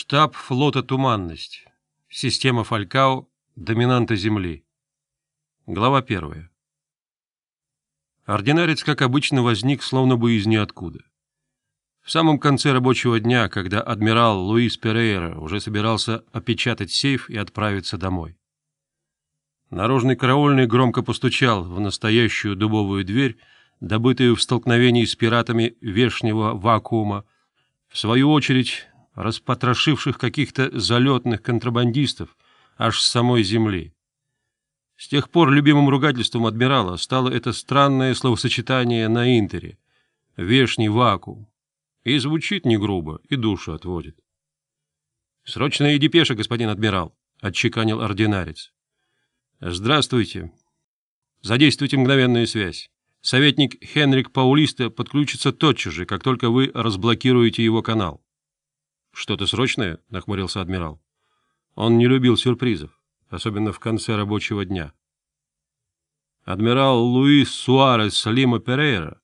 Штаб флота «Туманность». Система Фалькао «Доминанта Земли». Глава первая. Ординарец, как обычно, возник, словно бы из ниоткуда. В самом конце рабочего дня, когда адмирал Луис Перейра уже собирался опечатать сейф и отправиться домой. Наружный караульный громко постучал в настоящую дубовую дверь, добытую в столкновении с пиратами вешнего вакуума, в свою очередь, распотрошивших каких-то залетных контрабандистов аж с самой земли. С тех пор любимым ругательством адмирала стало это странное словосочетание на Интере — «вешний вакуум». И звучит не грубо, и душу отводит. — Срочная депеша, господин адмирал, — отчеканил ординарец. — Здравствуйте. Задействуйте мгновенную связь. Советник Хенрик Паулиста подключится тотчас же, как только вы разблокируете его канал. «Что-то срочное?» — нахмурился адмирал. Он не любил сюрпризов, особенно в конце рабочего дня. Адмирал Луис Суарес Лима Перейра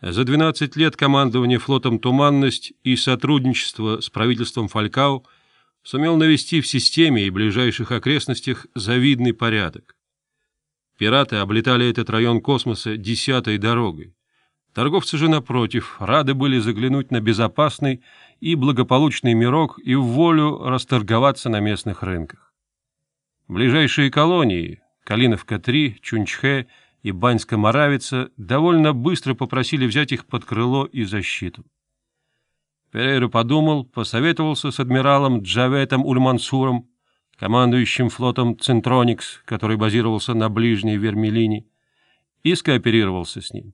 за 12 лет командования флотом «Туманность» и сотрудничества с правительством Фалькау сумел навести в системе и ближайших окрестностях завидный порядок. Пираты облетали этот район космоса десятой дорогой. Торговцы же, напротив, рады были заглянуть на безопасный и благополучный мирок и в волю расторговаться на местных рынках. Ближайшие колонии – Калиновка-3, Чунчхэ и Баньска-Моравица – довольно быстро попросили взять их под крыло и защиту. Перейро подумал, посоветовался с адмиралом Джаветом Ульмансуром, командующим флотом «Центроникс», который базировался на ближней Вермелине, и скооперировался с ним.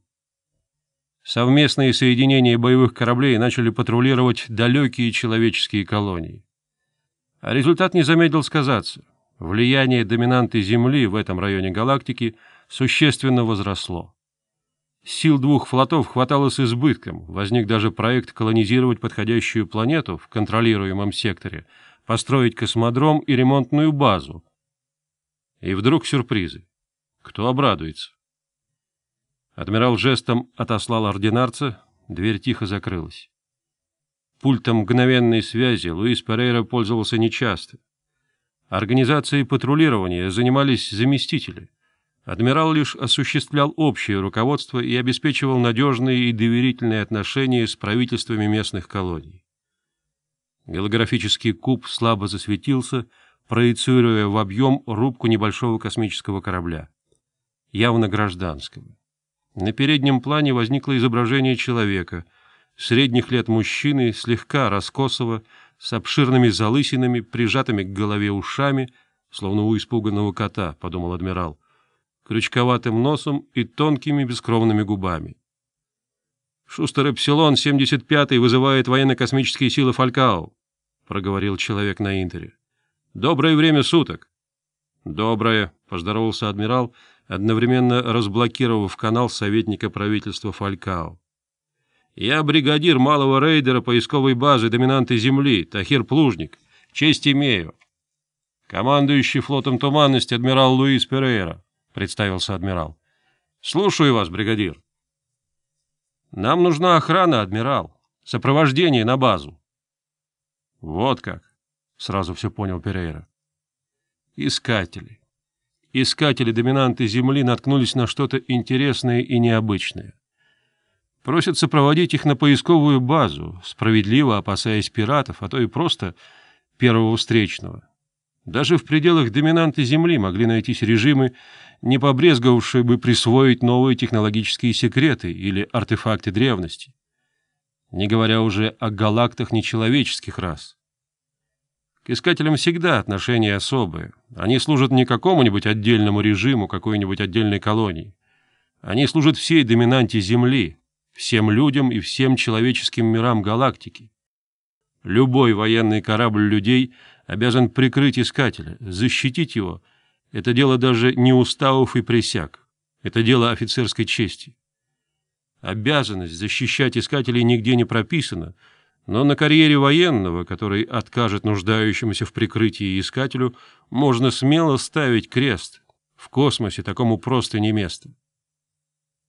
Совместные соединения боевых кораблей начали патрулировать далекие человеческие колонии. А результат не замедлил сказаться. Влияние доминанты Земли в этом районе галактики существенно возросло. Сил двух флотов хватало с избытком, возник даже проект колонизировать подходящую планету в контролируемом секторе, построить космодром и ремонтную базу. И вдруг сюрпризы. Кто обрадуется? Адмирал жестом отослал ординарца, дверь тихо закрылась. Пультом мгновенной связи Луис Перейра пользовался нечасто. Организацией патрулирования занимались заместители. Адмирал лишь осуществлял общее руководство и обеспечивал надежные и доверительные отношения с правительствами местных колоний. Голографический куб слабо засветился, проецируя в объем рубку небольшого космического корабля, явно гражданского. На переднем плане возникло изображение человека, средних лет мужчины, слегка раскосого, с обширными залысинами, прижатыми к голове ушами, словно у испуганного кота, — подумал адмирал, крючковатым носом и тонкими бескровными губами. «Шустер Эпсилон 75-й вызывает военно-космические силы Фалькао», — проговорил человек на Интере. «Доброе время суток!» «Доброе», — поздоровался адмирал, одновременно разблокировав канал советника правительства Фалькао. «Я бригадир малого рейдера поисковой базы доминанты земли, Тахир Плужник. Честь имею». «Командующий флотом туманности адмирал Луис Перейра», — представился адмирал. «Слушаю вас, бригадир». «Нам нужна охрана, адмирал. Сопровождение на базу». «Вот как», — сразу все понял Перейра. Искатели. Искатели-доминанты Земли наткнулись на что-то интересное и необычное. Просятся проводить их на поисковую базу, справедливо опасаясь пиратов, а то и просто первого встречного. Даже в пределах доминанты Земли могли найтись режимы, не побрезговавшие бы присвоить новые технологические секреты или артефакты древности. Не говоря уже о галактах нечеловеческих рас. К искателям всегда отношения особые. Они служат не какому-нибудь отдельному режиму, какой-нибудь отдельной колонии. Они служат всей доминанте Земли, всем людям и всем человеческим мирам галактики. Любой военный корабль людей обязан прикрыть искателя, защитить его. Это дело даже не уставов и присяг. Это дело офицерской чести. Обязанность защищать искателей нигде не прописана — но на карьере военного, который откажет нуждающемуся в прикрытии искателю, можно смело ставить крест. В космосе такому просто не место.